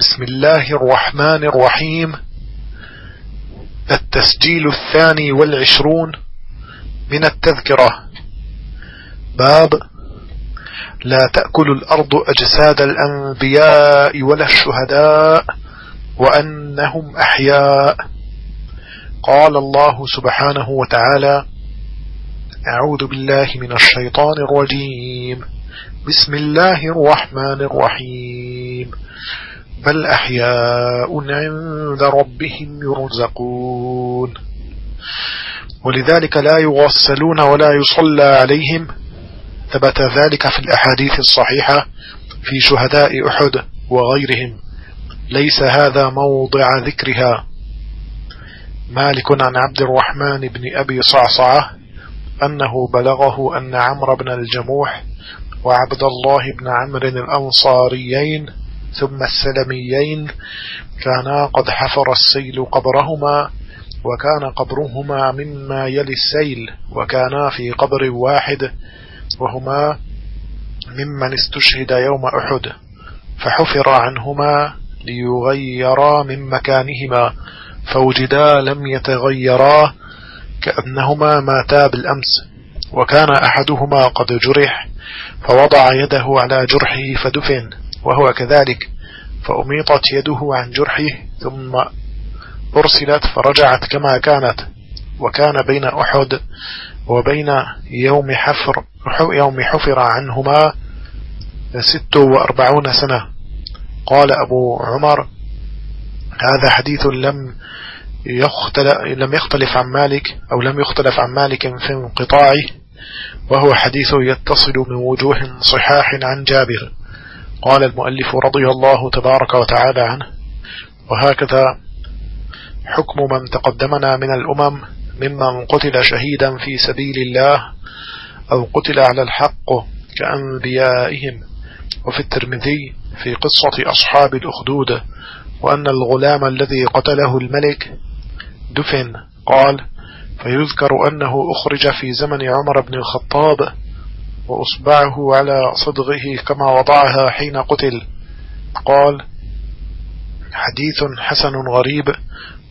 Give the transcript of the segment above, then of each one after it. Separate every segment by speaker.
Speaker 1: بسم الله الرحمن الرحيم. التسجيل الثاني والعشرون من التذكرة. باب لا تأكل الأرض أجساد الأنبياء ولا الشهداء وأنهم أحياء. قال الله سبحانه وتعالى أعوذ بالله من الشيطان الرجيم. بسم الله الرحمن الرحيم. بل أحياء عند ربهم يرزقون. ولذلك لا يغسلون ولا يصلى عليهم. ثبت ذلك في الأحاديث الصحيحة في شهداء أحد وغيرهم. ليس هذا موضع ذكرها. مالك عن عبد الرحمن بن أبي صعصعة أنه بلغه أن عمرو بن الجموح وعبد الله بن عمرو الأنصاريين ثم السلميين كانا قد حفر السيل قبرهما وكان قبرهما مما يلي السيل وكانا في قبر واحد وهما ممن استشهد يوم أحد فحفر عنهما ليغيرا من مكانهما فوجدا لم يتغيرا كأنهما ماتا بالأمس وكان أحدهما قد جرح فوضع يده على جرحه فدفن وهو كذلك. فأميطت يده عن جرحه ثم أرسلت فرجعت كما كانت. وكان بين أحد وبين يوم حفر يوم حفر عنهما ست وأربعون سنة. قال أبو عمر هذا حديث لم يختلف, لم يختلف عن مالك أو لم يختلف عن مالك في انقطاعه وهو حديث يتصل من وجوه صحاح عن جابر. قال المؤلف رضي الله تبارك وتعالى عنه وهكذا حكم من تقدمنا من الأمم ممن قتل شهيدا في سبيل الله أو قتل على الحق كأنبيائهم. وفي الترمذي في قصة أصحاب الأخدود وأن الغلام الذي قتله الملك دفن قال فيذكر أنه أخرج في زمن عمر بن الخطاب وأصبعه على صدغه كما وضعها حين قتل. قال حديث حسن غريب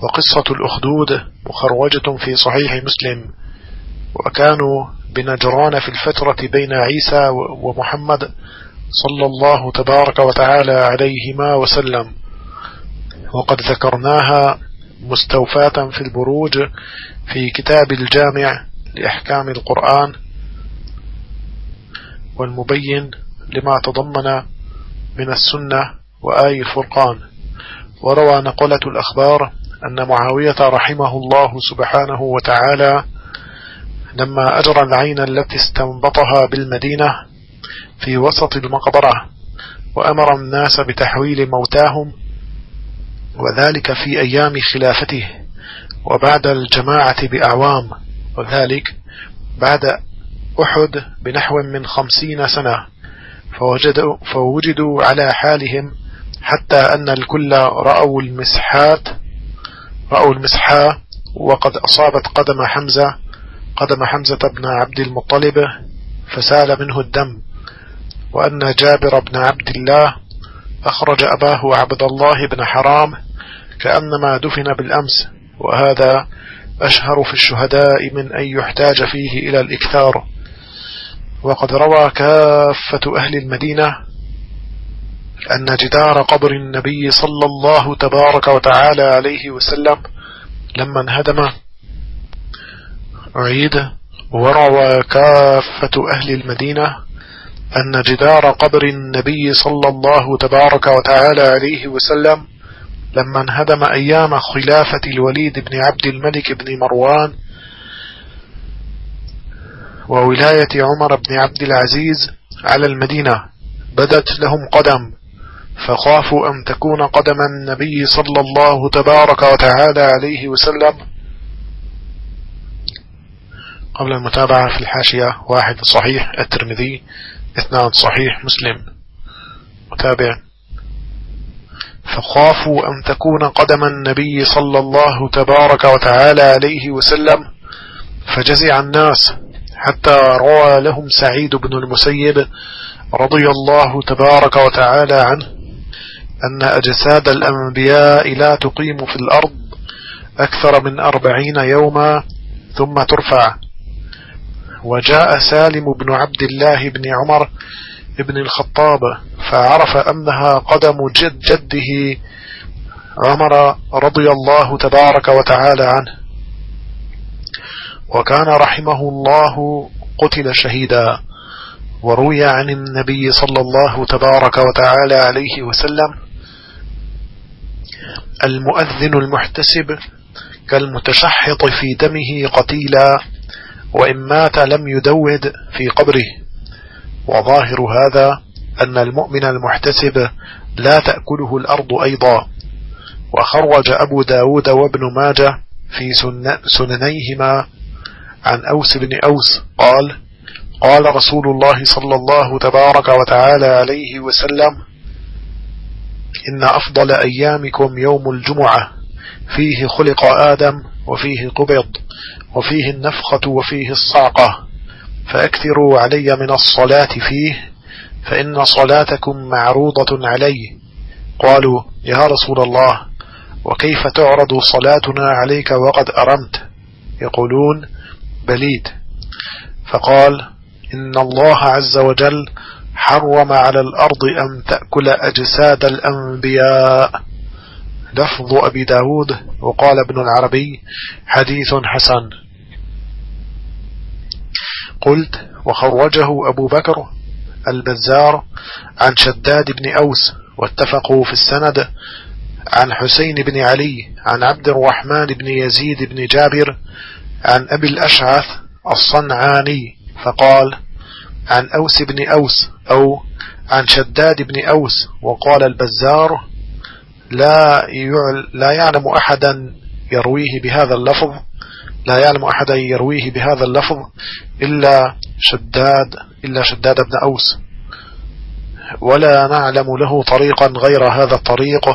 Speaker 1: وقصة الأخدود مخرجة في صحيح مسلم. وكانوا بنجران في الفترة بين عيسى ومحمد صلى الله تبارك وتعالى عليهما وسلم. وقد ذكرناها مستوفاة في البروج في كتاب الجامع لأحكام القرآن والمبين لما تضمن من السنة وآي الفرقان. وروى نقلة الأخبار أن معاوية رحمه الله سبحانه وتعالى لما أجرى العين التي استنبطها بالمدينة في وسط المقبرة وأمر الناس بتحويل موتاهم وذلك في أيام خلافته وبعد الجماعة بأعوام وذلك بعد أحد بنحو من خمسين سنة فوجدوا, فوجدوا على حالهم حتى أن الكل رأوا المسحات رأوا المسحة وقد أصابت قدم حمزة قدم حمزة بن عبد المطلب فسال منه الدم وأن جابر بن عبد الله أخرج أباه عبد الله بن حرام كأنما دفن بالأمس وهذا أشهر في الشهداء من أن يحتاج فيه إلى الإكثار. وقد روى كافة أهل المدينة أن جدار قبر النبي صلى الله تبارك وتعالى عليه وسلم لما انهدم أعيد وروى كافة أهل المدينة أن جدار قبر النبي صلى الله تبارك وتعالى عليه وسلم لما انهدم أيام خلافة الوليد بن عبد الملك بن مروان وولاية عمر بن عبد العزيز على المدينة. بدت لهم قدم فخافوا أن تكون قدم النبي صلى الله تبارك وتعالى عليه وسلم. قبل المتابعة في الحاشية واحد صحيح الترمذي اثنان صحيح مسلم. متابع. فخافوا أن تكون قدم النبي صلى الله تبارك وتعالى عليه وسلم فجزع الناس. حتى روى لهم سعيد بن المسيب رضي الله تبارك وتعالى عنه أن أجساد الأنبياء لا تقيم في الأرض أكثر من أربعين يوما ثم ترفع. وجاء سالم بن عبد الله بن عمر بن الخطاب فعرف أنها قدم جد جده عمر رضي الله تبارك وتعالى عنه. وكان رحمه الله قتل شهيدا وروي عن النبي صلى الله تبارك وتعالى عليه وسلم المؤذن المحتسب كالمتشحط في دمه قتيلا وإن مات لم يدود في قبره. وظاهر هذا أن المؤمن المحتسب لا تأكله الأرض أيضا. وخرج أبو داود وابن ماجه في سننيهما عن أوس بن أوس قال قال رسول الله صلى الله تبارك وتعالى عليه وسلم إن أفضل أيامكم يوم الجمعة فيه خلق آدم وفيه قبض وفيه النفخة وفيه الصعقة فأكثروا علي من الصلاة فيه فإن صلاتكم معروضة علي. قالوا يا رسول الله وكيف تعرض صلاتنا عليك وقد أرمت؟ يقولون بليد. فقال إن الله عز وجل حرم على الأرض أن تأكل أجساد الأنبياء. لفظ أبي داود وقال ابن العربي حديث حسن. قلت وخرجه أبو بكر البزار عن شداد بن أوس واتفقوا في السند عن حسين بن علي عن عبد الرحمن بن يزيد بن جابر عن أبي الأشعث الصنعاني فقال عن أوس بن أوس أو عن شداد بن أوس وقال البزار لا, لا يعلم أحدا يرويه بهذا اللفظ لا يعلم أحدا يرويه بهذا اللفظ إلا شداد إلا شداد بن أوس. ولا نعلم له طريقا غير هذا الطريق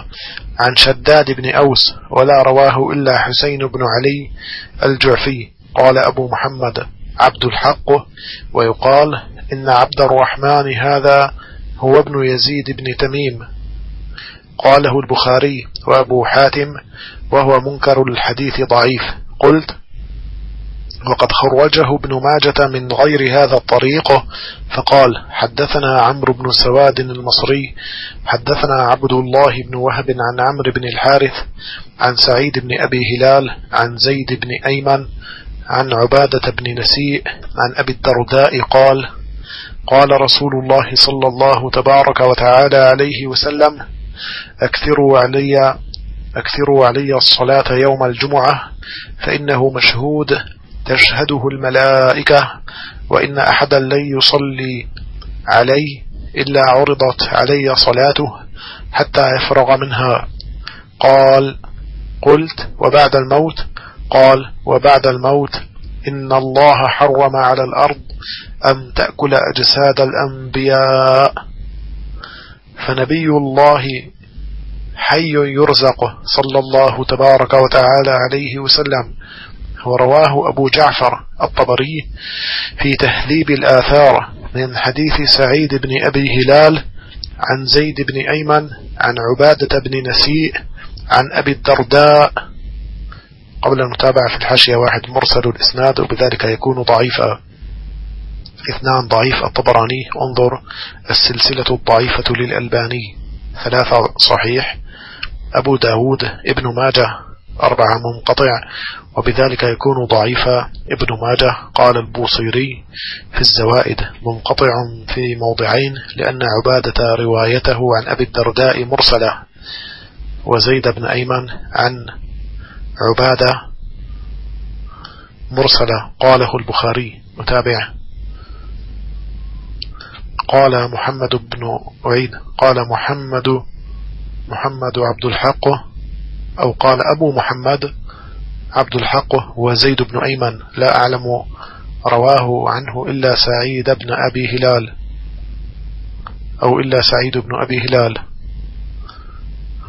Speaker 1: عن شداد بن أوس ولا رواه إلا حسين بن علي الجعفي. قال أبو محمد عبد الحق. ويقال إن عبد الرحمن هذا هو ابن يزيد بن تميم. قاله البخاري وأبو حاتم وهو منكر الحديث ضعيف. قلت وقد خرجه ابن ماجة من غير هذا الطريق فقال حدثنا عمرو بن سواد المصري حدثنا عبد الله بن وهب عن عمرو بن الحارث عن سعيد بن أبي هلال عن زيد بن أيمن عن عبادة بن نسيء عن أبي الدرداء قال قال رسول الله صلى الله تبارك وتعالى عليه وسلم أكثروا علي أكثروا علي الصلاة يوم الجمعة فإنه مشهود تشهده الملائكة وإن أحدا لن يصلي علي إلا عرضت علي صلاته حتى يفرغ منها. قال قلت وبعد الموت؟ قال وبعد الموت إن الله حرم على الأرض أن تأكل أجساد الأنبياء. فنبي الله حي يرزق صلى الله تبارك وتعالى عليه وسلم ورواه أبو جعفر الطبري في تهذيب الآثار من حديث سعيد بن أبي هلال عن زيد بن أيمن عن عبادة بن نسيء عن أبي الدرداء. قبل المتابعة في الحاشية واحد مرسل الإسناد وبذلك يكون ضعيفا اثنان ضعيف الطبراني. انظر السلسلة الضعيفة للألباني. ثلاثة صحيح. أبو داود ابن ماجه. أربعة منقطع وبذلك يكون ضعيفا ابن ماجه قال البوصيري في الزوائد. منقطع في موضعين لأن عبادة روايته عن أبي الدرداء مرسلة. وزيد بن أيمن عن عبادة مرسلة قاله البخاري. متابع. قال محمد بن عيد قال محمد محمد عبد الحق. أو قال أبو محمد عبد الحق وزيد بن أيمن لا أعلم رواه عنه إلا سعيد بن أبي هلال أو إلا سعيد بن أبي هلال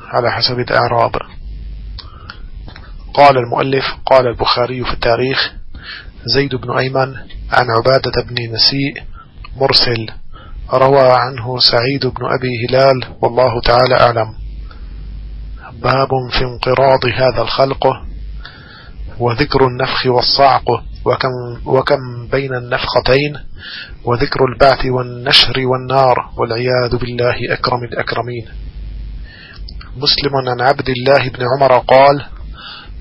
Speaker 1: على حسب الأعراب. قال المؤلف قال البخاري في التاريخ زيد بن أيمن عن عبادة بن نسيء مرسل روى عنه سعيد بن أبي هلال والله تعالى أعلم. باب في انقراض هذا الخلق وذكر النفخ والصعق وكم, وكم بين النفختين وذكر البعث والنشر والنار والعياذ بالله أكرم الأكرمين. مسلم عن عبد الله بن عمر قال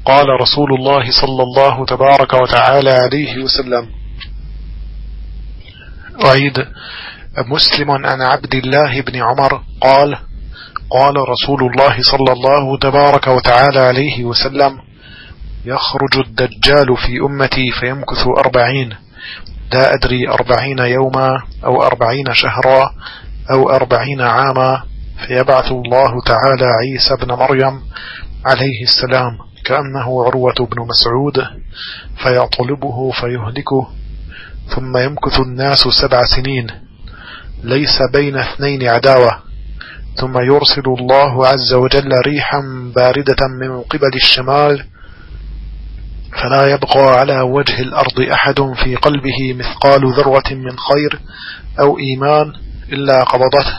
Speaker 1: قال رسول الله صلى الله تبارك وتعالى عليه وسلم أعيد. مسلم عن عبد الله بن عمر قال قال رسول الله صلى الله تبارك وتعالى عليه وسلم يخرج الدجال في أمتي فيمكث أربعين لا أدري أربعين يوما أو أربعين شهرا أو أربعين عاما فيبعث الله تعالى عيسى بن مريم عليه السلام كأنه عروة بن مسعود فيطلبه فيهلكه ثم يمكث الناس سبع سنين ليس بين اثنين عداوة. ثم يرسل الله عز وجل ريحا باردة من قبل الشمال فلا يبقى على وجه الأرض أحد في قلبه مثقال ذروة من خير أو إيمان إلا قبضته.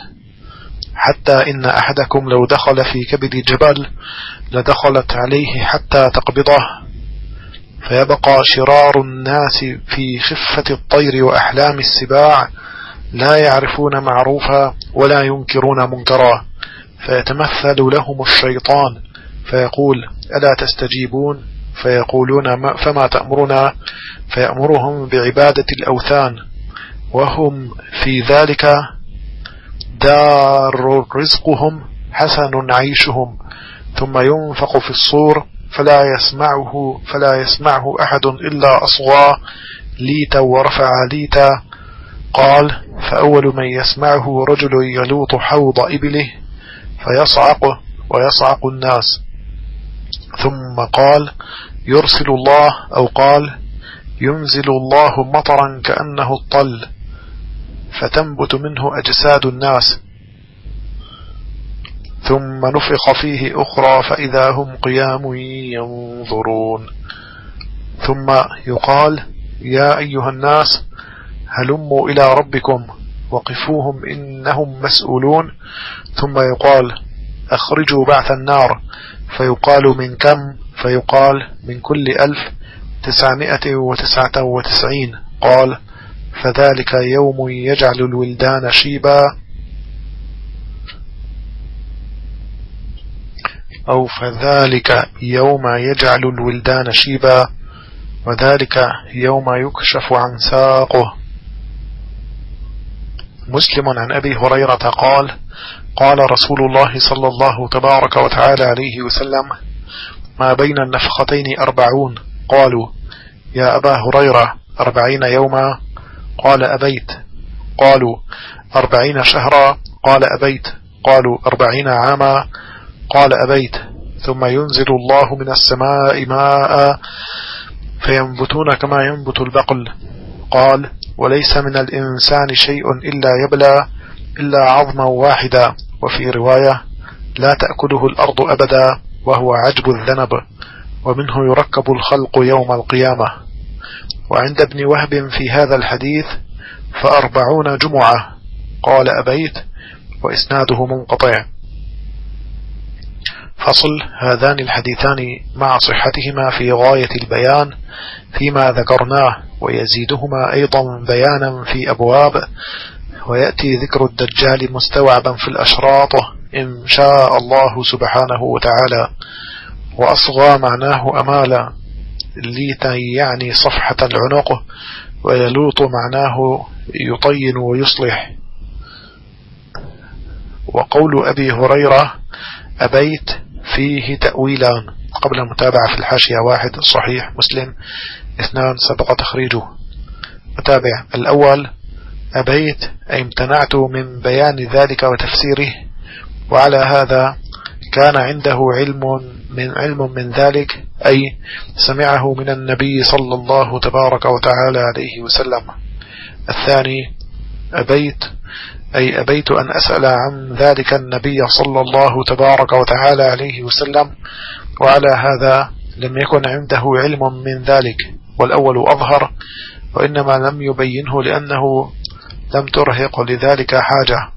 Speaker 1: حتى إن أحدكم لو دخل في كبد جبل لدخلت عليه حتى تقبضه. فيبقى شرار الناس في خفة الطير وأحلام السباع لا يعرفون معروفا ولا ينكرون منكرا فيتمثل لهم الشيطان فيقول ألا تستجيبون؟ فيقولون ما فما تأمرنا؟ فيأمرهم بعبادة الأوثان وهم في ذلك دار رزقهم حسن عيشهم. ثم ينفق في الصور فلا يسمعه فلا يسمعه أحد إلا أصغى ليتا ورفع ليتا. قال فأول من يسمعه رجل يلوط حوض إبله فيصعق ويصعق الناس. ثم قال يرسل الله أو قال ينزل الله مطرا كأنه الطل فتنبت منه أجساد الناس. ثم نفخ فيه أخرى فإذا هم قيام ينظرون. ثم يقال يا أيها الناس هلموا إلى ربكم وقفوهم إنهم مسؤولون. ثم يقال أخرجوا بعث النار. فيقال من كم؟ فيقال من كل ألف تسعمائة وتسعة وتسعين. قال فذلك يوم يجعل الولدان شيبا أو فذلك يوم يجعل الولدان شيبا وذلك يوم يكشف عن ساقه. مسلم عن أبي هريرة قال قال رسول الله صلى الله تبارك وتعالى عليه وسلم ما بين النفختين أربعون. قالوا يا أبا هريرة أربعين يوما. قال أبيت. قالوا أربعين شهرا. قال أبيت. قالوا أربعين عاما. قال أبيت. ثم ينزل الله من السماء ماء فينبتون كما ينبت البقل. قال وليس من الإنسان شيء إلا يبلى إلا عظما واحدا. وفي رواية لا تأكله الأرض أبدا وهو عجب الذنب ومنه يركب الخلق يوم القيامة. وعند ابن وهب في هذا الحديث فأربعون جمعة. قال أبيت وإسناده منقطع. فصل هذان الحديثان مع صحتهما في غاية البيان فيما ذكرناه ويزيدهما أيضا بيانا في أبواب ويأتي ذكر الدجال مستوعبا في الأشراط إن شاء الله سبحانه وتعالى. وأصغى معناه أمالا ليتا يعني صفحة العنق ويلوط معناه يطين ويصلح. وقول أبي هريرة أبيت فيه تأويلان قبل المتابعة في الحاشية واحد صحيح مسلم اثنان سبق تخريجه. متابع الأول أبيت أي امتنعت من بيان ذلك وتفسيره وعلى هذا كان عنده علم من علم من ذلك أي سمعه من النبي صلى الله تبارك وتعالى عليه وسلم. الثاني أبيت أي أبيت أن أسأل عن ذلك النبي صلى الله تبارك وتعالى عليه وسلم وعلى هذا لم يكن عنده علم من ذلك والأول أظهر وإنما لم يبينه لأنه لم ترهق لذلك حاجة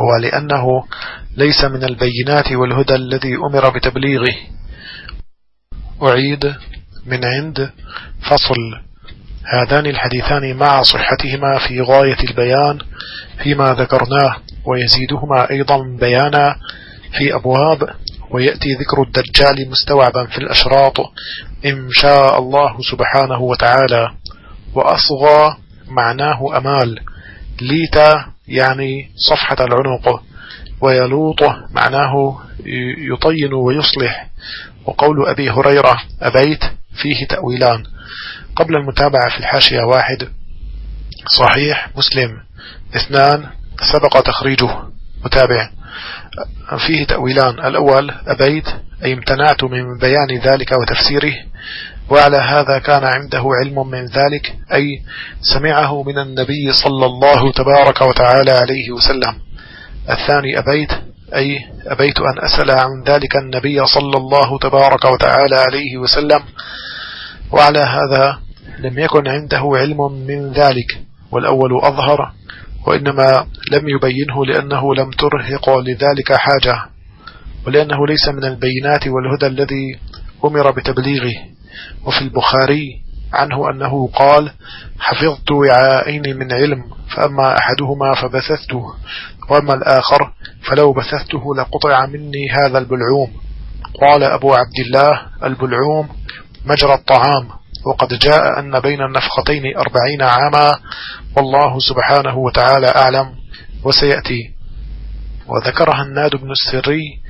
Speaker 1: ولأنه ليس من البينات والهدى الذي أمر بتبليغه. أعيد من عند فصل. هذان الحديثان مع صحتهما في غاية البيان فيما ذكرناه ويزيدهما أيضا بيانا في أبواب ويأتي ذكر الدجال مستوعبا في الأشراط إن شاء الله سبحانه وتعالى. وأصغى معناه أمال ليتا يعني صفحة العنق ويلوط معناه يطين ويصلح. وقول أبي هريرة أبيت فيه تأويلان. قبل المتابعة في الحاشية واحد صحيح مسلم اثنان سبق تخريجه متابع. فيه تأويلان. الأول أبيت أي امتنعت من بيان ذلك وتفسيره وعلى هذا كان عنده علم من ذلك أي سمعه من النبي صلى الله تبارك وتعالى عليه وسلم. الثاني أبيت أي أبيت أن أسأل عن ذلك النبي صلى الله تبارك وتعالى عليه وسلم. وعلى هذا لم يكن عنده علم من ذلك والأول أظهر وإنما لم يبينه لأنه لم ترهق لذلك حاجة ولأنه ليس من البينات والهدى الذي أمر بتبليغه. وفي البخاري عنه أنه قال حفظت وعاءين من علم فأما أحدهما فبثثته وأما الآخر فلو بثثته لقطع مني هذا البلعوم قال أبو عبد الله البلعوم مجرى الطعام وقد جاء أن بين النفختين أربعين عاما والله سبحانه وتعالى أعلم وسيأتي. وذكرها الناد بن السري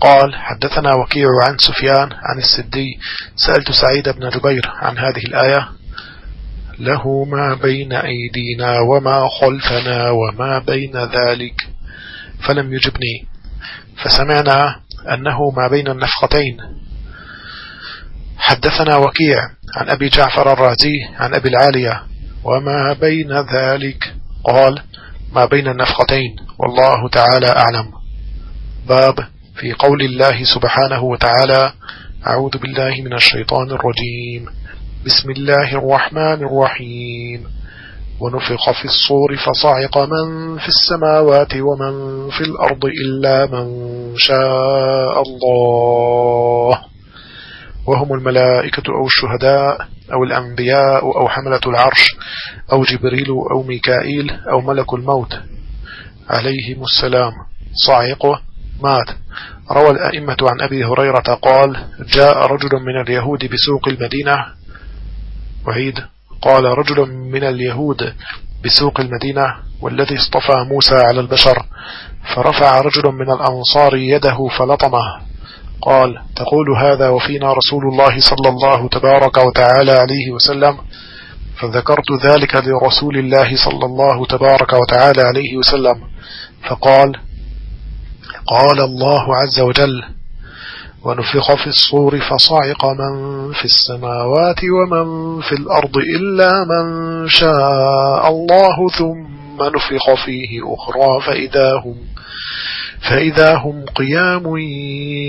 Speaker 1: قال حدثنا وكيع عن سفيان عن السدي سألت سعيد بن جبير عن هذه الآية له ما بين أيدينا وما خلفنا وما بين ذلك فلم يجبني. فسمعنا أنه ما بين النفختين حدثنا وكيع عن أبي جعفر الرازي عن أبي العالية وما بين ذلك؟ قال ما بين النفختين والله تعالى أعلم. باب في قول الله سبحانه وتعالى أعوذ بالله من الشيطان الرجيم. بسم الله الرحمن الرحيم. ونفخ في الصور فصعق من في السماوات ومن في الأرض إلا من شاء الله. وهم الملائكة أو الشهداء أو الأنبياء أو حملة العرش أو جبريل أو ميكائيل أو ملك الموت. عليهم السلام. صعق مات. روى الأئمة عن أبي هريرة قال جاء رجل من اليهود بسوق المدينة. وعيد. قال رجل من اليهود بسوق المدينة والذي اصطفى موسى على البشر. فرفع رجل من الأنصار يده فلطمه. قال تقول هذا وفينا رسول الله صلى الله تبارك وتعالى عليه وسلم فذكرت ذلك لرسول الله صلى الله تبارك وتعالى عليه وسلم. فقال قال الله عز وجل ونفخ في الصور فصعق من في السماوات ومن في الأرض إلا من شاء الله ثم نفخ فيه أخرى فإذا هم فإذا هم قيام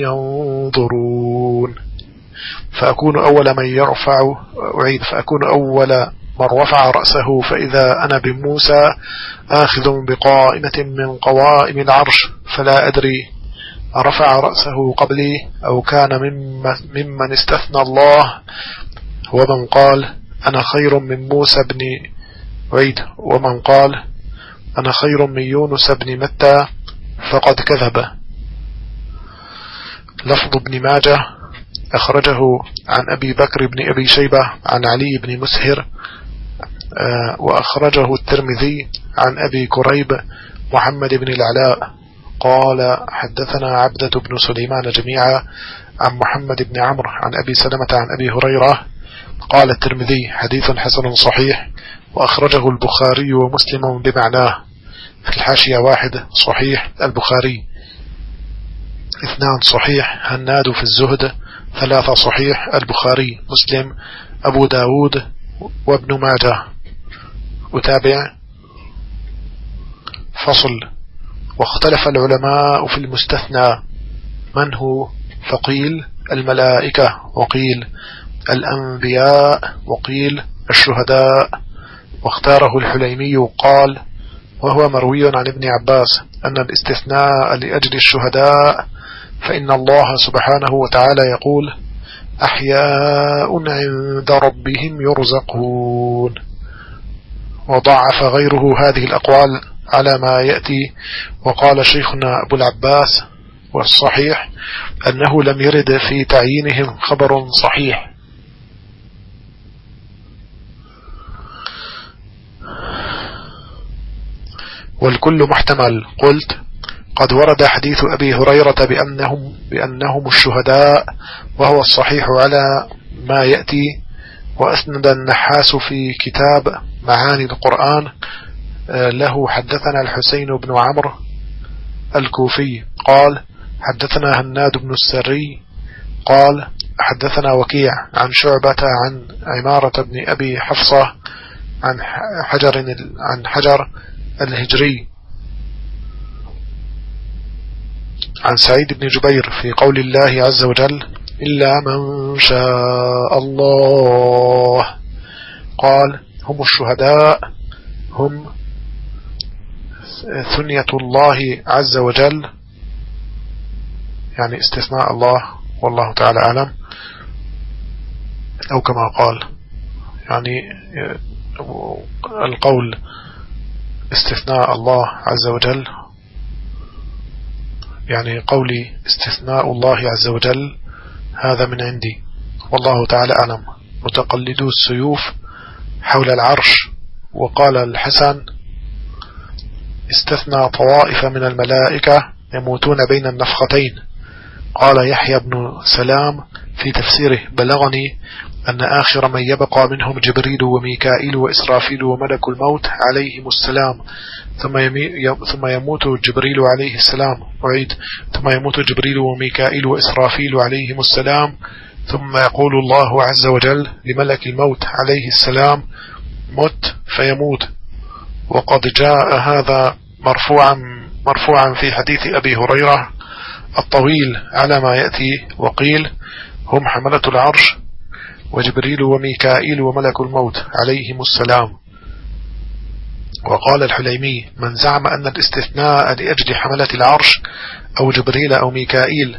Speaker 1: ينظرون. فأكون أول من يرفع أعيد فأكون أول من رفع رأسه. فإذا أنا بموسى آخذ بقائمة من قوائم العرش فلا أدري رفع رأسه قبلي أو كان ممن استثنى الله. ومن قال أنا خير من موسى بن عيد. ومن قال أنا خير من يونس بن متى. فقد كذب. لفظ ابن ماجه أخرجه عن أبي بكر بن أبي شيبة عن علي بن مسهر آه، وأخرجه الترمذي عن أبي كريب محمد بن العلاء. قال حدثنا عبدة بن سليمان جميعا عن محمد بن عمرو عن أبي سلمة عن أبي هريرة. قال الترمذي حديث حسن صحيح وأخرجه البخاري ومسلم بمعناه. الحاشية واحد صحيح البخاري. اثنان صحيح هناد في الزهد. ثلاثة صحيح البخاري مسلم أبو داود وابن ماجه. أتابع فصل. واختلف العلماء في المستثنى. من هو؟ فقيل الملائكة. وقيل الأنبياء. وقيل الشهداء. واختاره الحليمي قال وهو مروي عن ابن عباس أن الاستثناء لأجل الشهداء فإن الله سبحانه وتعالى يقول أحياء عند ربهم يرزقون. وضعف غيره هذه الأقوال على ما يأتي وقال شيخنا أبو العباس والصحيح أنه لم يرد في تعيينهم خبر صحيح. والكل محتمل. قلت قد ورد حديث أبي هريرة بأنهم, بأنهم الشهداء وهو الصحيح على ما يأتي وأسند النحاس في كتاب معاني القرآن. آه، له حدثنا الحسين بن عمرو الكوفي. قال حدثنا هناد بن السري. قال حدثنا وكيع عن شعبة عن عمارة بن أبي حفصة عن حجر عن حجر الهجري عن سعيد بن جبير في قول الله عز وجل إلا من شاء الله. قال هم الشهداء هم ثنية الله عز وجل. يعني استثناء الله والله تعالى أعلم. أو كما قال يعني القول استثناء الله عز وجل. يعني قولي استثناء الله عز وجل هذا من عندي. والله تعالى أعلم. متقلدو السيوف حول العرش. وقال الحسن استثنى طوائف من الملائكة يموتون بين النفختين. قال يحيى بن سلام في تفسيره بلغني أن آخر من يبقى منهم جبريل وميكائيل وإسرافيل وملك الموت عليهم السلام ثم ثم يموت جبريل عليه السلام. أعيد. ثم يموت جبريل وميكائيل وإسرافيل عليهم السلام ثم يقول الله عز وجل لملك الموت عليه السلام مت فيموت. وقد جاء هذا مرفوعا مرفوعا في حديث أبي هريرة الطويل على ما يأتي وقيل هم حملة العرش وجبريل وميكائيل وملك الموت عليهم السلام. وقال الحليمي من زعم أن الاستثناء لأجل حملة العرش أو جبريل أو ميكائيل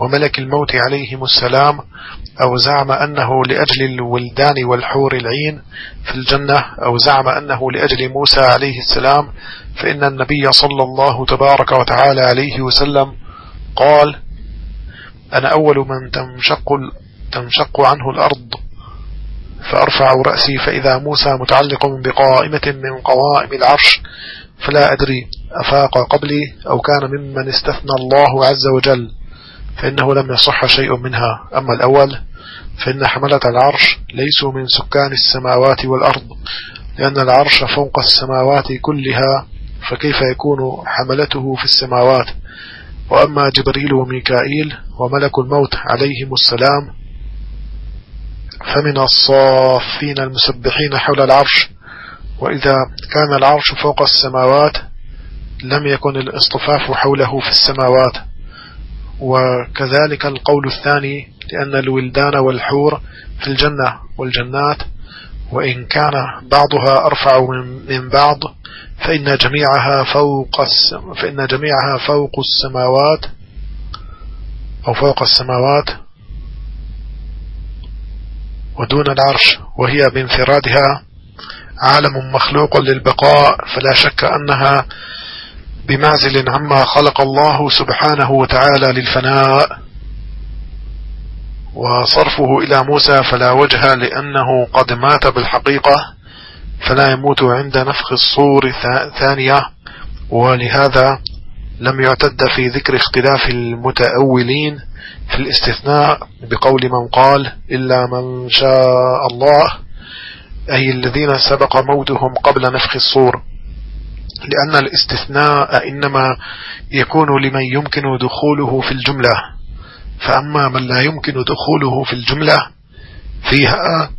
Speaker 1: وملك الموت عليهم السلام أو زعم أنه لأجل الولدان والحور العين في الجنة أو زعم أنه لأجل موسى عليه السلام فإن النبي صلى الله تبارك وتعالى عليه وسلم قال أنا أول من تنشق, تنشق عنه الأرض فأرفع رأسي فإذا موسى متعلق بقائمة من قوائم العرش فلا أدري أفاق قبلي أو كان ممن استثنى الله عز وجل فإنه لم يصح شيء منها. أما الأول فإن حملة العرش ليسوا من سكان السماوات والأرض لأن العرش فوق السماوات كلها فكيف يكون حملته في السماوات؟ وأما جبريل وميكائيل وملك الموت عليهم السلام فمن الصافين المسبحين حول العرش وإذا كان العرش فوق السماوات لم يكن الاصطفاف حوله في السماوات. وكذلك القول الثاني لأن الولدان والحور في الجنة والجنات وإن كان بعضها أرفع من بعض فإن جميعها فوق فإن جميعها فوق السماوات أو فوق السماوات ودون العرش وهي بانفرادها عالم مخلوق للبقاء فلا شك أنها بمعزل عما خلق الله سبحانه وتعالى للفناء. وصرفه إلى موسى فلا وجه لأنه قد مات بالحقيقة. فلا يموت عند نفخ الصور ثانية. ولهذا لم يعتد في ذكر اختلاف المتأولين في الاستثناء بقول من قال إلا من شاء الله أي الذين سبق موتهم قبل نفخ الصور. لأن الاستثناء إنما يكون لمن يمكن دخوله في الجملة. فأما من لا يمكن دخوله في الجملة فيها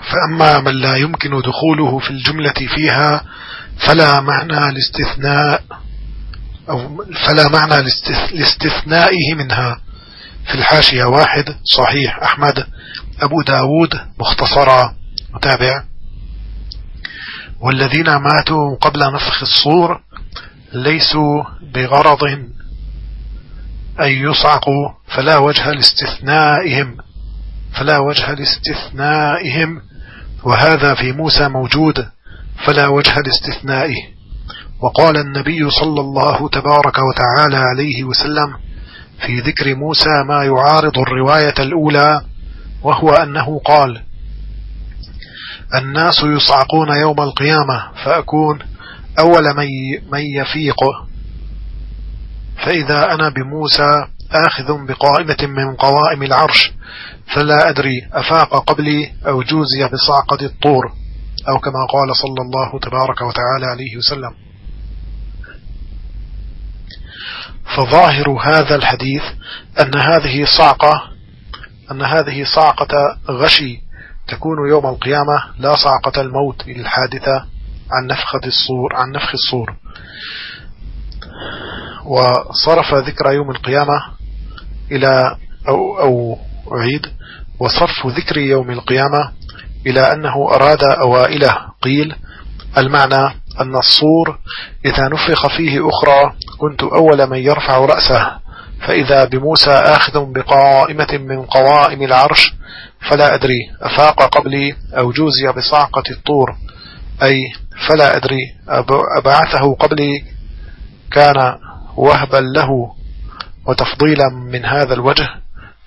Speaker 1: فأما من لا يمكن دخوله في الجملة فيها فلا معنى لاستثناء أو فلا معنى لاستثنائه منها. في الحاشية واحد صحيح. أحمد أبو داود مختصرا متابع. والذين ماتوا قبل نفخ الصور ليسوا بغرض أن يصعقوا فلا وجه لاستثنائهم. فلا وجه لاستثنائهم. وهذا في موسى موجود فلا وجه لاستثنائه. وقال النبي صلى الله تبارك وتعالى عليه وسلم في ذكر موسى ما يعارض الرواية الأولى وهو أنه قال الناس يصعقون يوم القيامة فأكون أول من يفيق. فإذا أنا بموسى آخذ بقائمة من قوائم العرش فلا أدري أفاق قبلي أو جوزي بصعقة الطور أو كما قال صلى الله تبارك وتعالى عليه وسلم. فظاهر هذا الحديث أن هذه صعقة أن هذه صعقة غشي تكون يوم القيامة لا صعقة الموت الحادثة عن نفخة الصور عن نفخ الصور. وصرف ذكر يوم القيامة إلى أو, أو أعيد. وصرف ذكر يوم القيامة إلى أنه أراد أوائله. قيل المعنى أن الصور إذا نفخ فيه أخرى كنت أول من يرفع رأسه فإذا بموسى آخذ بقائمة من قوائم العرش فلا أدري أفاق قبلي أو جوزي بصعقة الطور. أي فلا أدري أبعثه قبلي كان وهبا له وتفضيلا من هذا الوجه.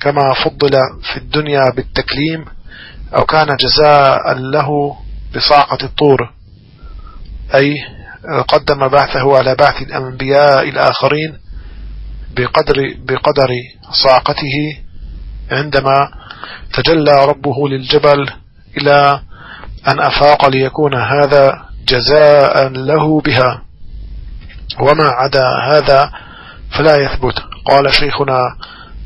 Speaker 1: كما فضل في الدنيا بالتكليم أو كان جزاء له بصاعقة الطور. أي قدم بعثه على بعث الأنبياء الآخرين بقدر, بقدر صاعقته عندما تجلى ربه للجبل إلى أن أفاق ليكون هذا جزاء له بها. وما عدا هذا فلا يثبت. قال شيخنا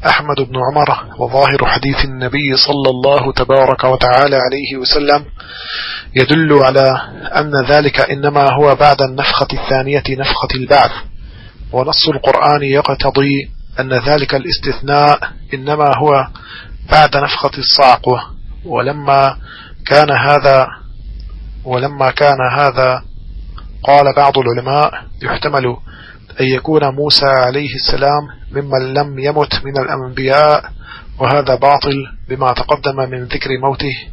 Speaker 1: أحمد بن عمر وظاهر حديث النبي صلى الله تبارك وتعالى عليه وسلم يدل على أن ذلك إنما هو بعد النفخة الثانية نفخة البعث. ونص القرآن يقتضي أن ذلك الاستثناء إنما هو بعد نفخة الصعقة ولما كان هذا ولما كان هذا قال بعض العلماء يحتمل أن يكون موسى عليه السلام ممن لم يمت من الأنبياء وهذا باطل بما تقدم من ذكر موته.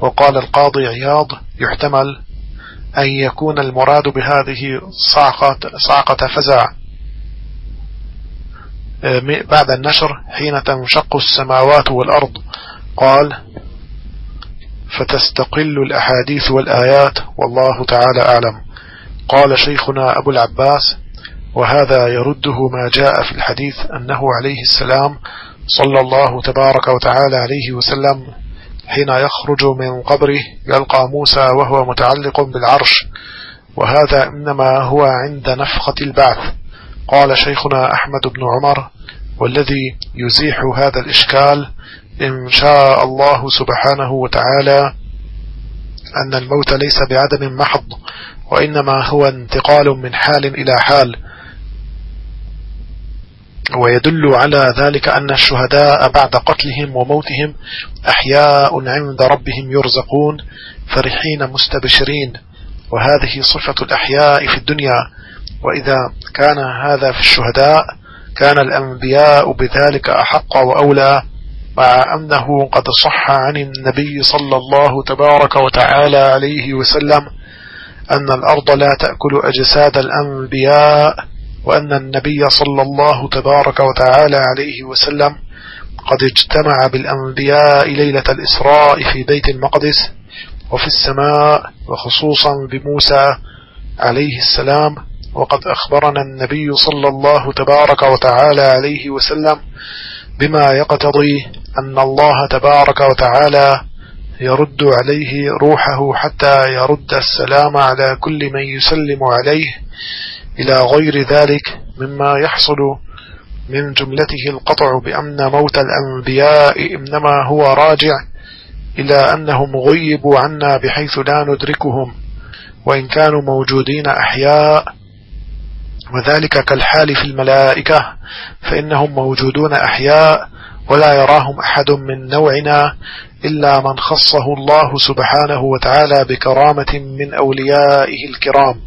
Speaker 1: وقال القاضي عياض يحتمل أن يكون المراد بهذه صعقة, صعقة فزع. آه، بعد النشر حين تنشق السماوات والأرض قال فتستقل الأحاديث والآيات والله تعالى أعلم. قال شيخنا أبو العباس وهذا يرده ما جاء في الحديث أنه عليه السلام صلى الله تبارك وتعالى عليه وسلم حين يخرج من قبره يلقى موسى وهو متعلق بالعرش وهذا إنما هو عند نفخة البعث. قال شيخنا أحمد بن عمر والذي يزيح هذا الإشكال إن شاء الله سبحانه وتعالى أن الموت ليس بعدم محض وإنما هو انتقال من حال إلى حال. ويدل على ذلك أن الشهداء بعد قتلهم وموتهم أحياء عند ربهم يرزقون فرحين مستبشرين. وهذه صفة الأحياء في الدنيا. وإذا كان هذا في الشهداء كان الأنبياء بذلك أحق وأولى مع أنه قد صح عن النبي صلى الله تبارك وتعالى عليه وسلم أن الأرض لا تأكل أجساد الأنبياء وأن النبي صلى الله تبارك وتعالى عليه وسلم قد اجتمع بالأنبياء ليلة الإسراء في بيت المقدس وفي السماء وخصوصا بموسى عليه السلام. وقد أخبرنا النبي صلى الله تبارك وتعالى عليه وسلم بما يقتضي أن الله تبارك وتعالى يرد عليه روحه حتى يرد السلام على كل من يسلم عليه. إلى غير ذلك مما يحصل من جملته القطع بأن موت الأنبياء إنما هو راجع إلى أنهم غيبوا عنا بحيث لا ندركهم وإن كانوا موجودين أحياء. وذلك كالحال في الملائكة فإنهم موجودون أحياء ولا يراهم أحد من نوعنا إلا من خصه الله سبحانه وتعالى بكرامة من أوليائه الكرام.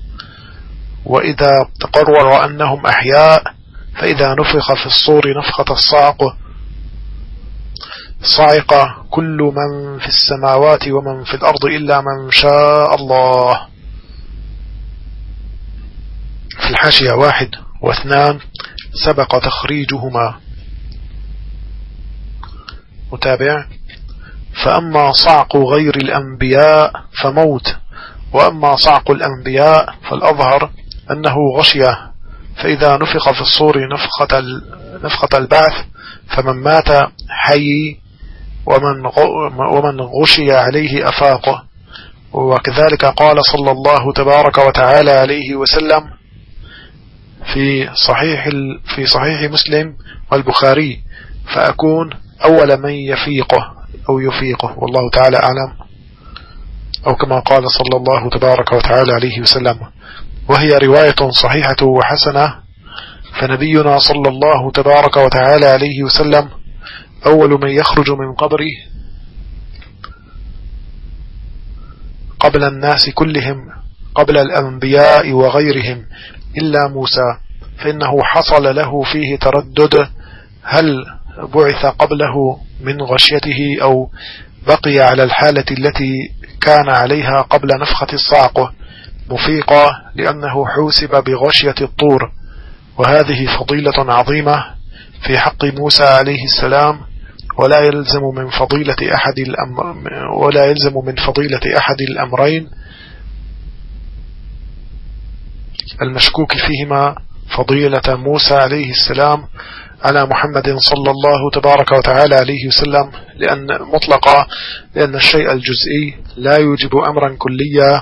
Speaker 1: وإذا تقرر أنهم أحياء فإذا نفخ في الصور نفخة الصعق صعق كل من في السماوات ومن في الأرض إلا من شاء الله. في الحاشية واحد واثنان سبق تخريجهما. متابع؟ فأما صعق غير الأنبياء فموت وأما صعق الأنبياء فالأظهر. أنه غشية فإذا نفخ في الصور نفخة, نفخة البعث فمن مات حي ومن, ومن غشي عليه أفاقه وكذلك قال صلى الله تبارك وتعالى عليه وسلم في صحيح في صحيح مسلم والبخاري فأكون أول من يفيقه أو يفيقه. والله تعالى أعلم. أو كما قال صلى الله تبارك وتعالى عليه وسلم. وهي رواية صحيحة وحسنة فنبينا صلى الله تبارك وتعالى عليه وسلم أول من يخرج من قبره قبل الناس كلهم قبل الأنبياء وغيرهم إلا موسى فإنه حصل له فيه تردد هل بعث قبله من غشيته أو بقي على الحالة التي كان عليها قبل نفخة الصعق مفيقة لأنه حوسب بغشية الطور وهذه فضيلة عظيمة في حق موسى عليه السلام ولا يلزم من فضيلة أحد الأمر ولا يلزم من فضيلة أحد الأمرين المشكوك فيهما فضيلة موسى عليه السلام على محمد صلى الله تبارك وتعالى عليه وسلم لأن مطلقة لأن الشيء الجزئي لا يوجب أمرا كليا